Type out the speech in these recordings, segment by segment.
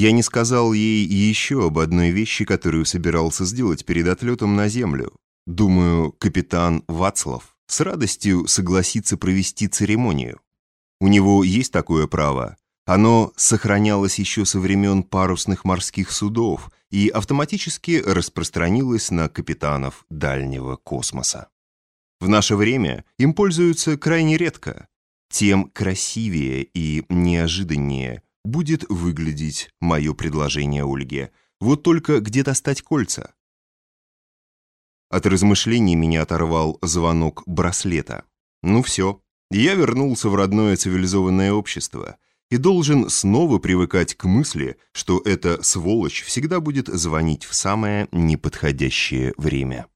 Я не сказал ей еще об одной вещи, которую собирался сделать перед отлетом на Землю. Думаю, капитан Вацлав с радостью согласится провести церемонию. У него есть такое право. Оно сохранялось еще со времен парусных морских судов и автоматически распространилось на капитанов дальнего космоса. В наше время им пользуются крайне редко. Тем красивее и неожиданнее будет выглядеть мое предложение Ольге. Вот только где достать кольца? От размышлений меня оторвал звонок браслета. Ну все, я вернулся в родное цивилизованное общество и должен снова привыкать к мысли, что эта сволочь всегда будет звонить в самое неподходящее время.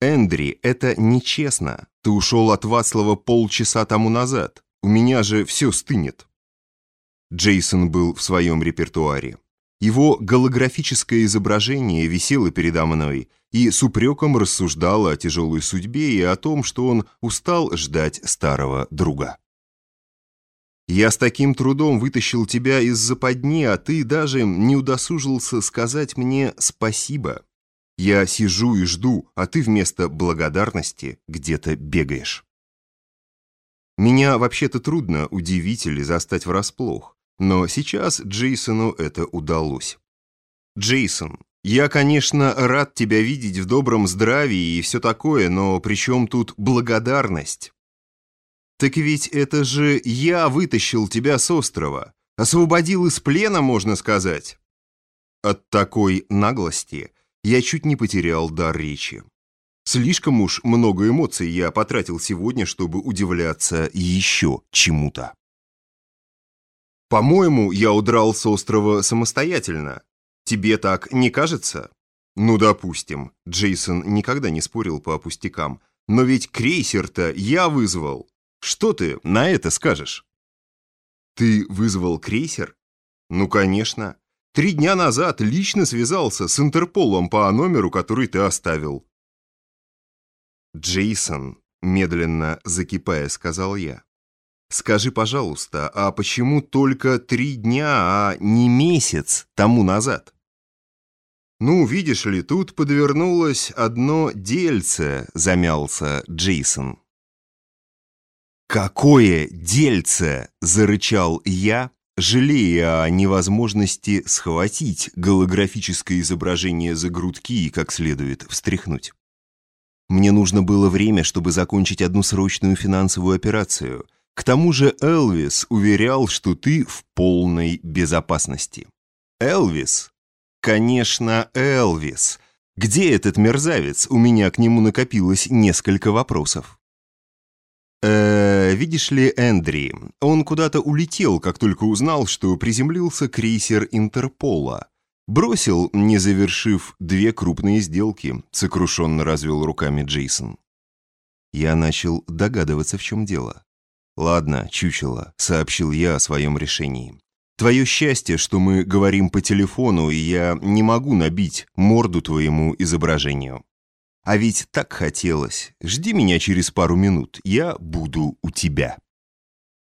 «Эндри, это нечестно. Ты ушел от Вацлава полчаса тому назад. У меня же все стынет». Джейсон был в своем репертуаре. Его голографическое изображение висело передо мной и с упреком рассуждало о тяжелой судьбе и о том, что он устал ждать старого друга. «Я с таким трудом вытащил тебя из западни, а ты даже не удосужился сказать мне спасибо. Я сижу и жду, а ты вместо благодарности где-то бегаешь». Меня вообще-то трудно удивить или застать врасплох. Но сейчас Джейсону это удалось. «Джейсон, я, конечно, рад тебя видеть в добром здравии и все такое, но при чем тут благодарность?» «Так ведь это же я вытащил тебя с острова, освободил из плена, можно сказать». От такой наглости я чуть не потерял дар речи. Слишком уж много эмоций я потратил сегодня, чтобы удивляться еще чему-то. По-моему, я удрал с острова самостоятельно. Тебе так не кажется? Ну, допустим. Джейсон никогда не спорил по пустякам. Но ведь крейсер-то я вызвал. Что ты на это скажешь? Ты вызвал крейсер? Ну, конечно. Три дня назад лично связался с Интерполом по номеру, который ты оставил. Джейсон, медленно закипая, сказал я. Скажи, пожалуйста, а почему только три дня, а не месяц тому назад? Ну, видишь ли, тут подвернулось одно дельце, замялся Джейсон. «Какое дельце!» – зарычал я, жалея о невозможности схватить голографическое изображение за грудки и как следует встряхнуть. Мне нужно было время, чтобы закончить одну срочную финансовую операцию – к тому же Элвис уверял, что ты в полной безопасности. Элвис? Конечно, Элвис. Где этот мерзавец? У меня к нему накопилось несколько вопросов. Э, видишь ли, Эндри, он куда-то улетел, как только узнал, что приземлился крейсер Интерпола. Бросил, не завершив две крупные сделки, сокрушенно развел руками Джейсон. Я начал догадываться, в чем дело. «Ладно, чучело», — сообщил я о своем решении. «Твое счастье, что мы говорим по телефону, и я не могу набить морду твоему изображению. А ведь так хотелось. Жди меня через пару минут, я буду у тебя».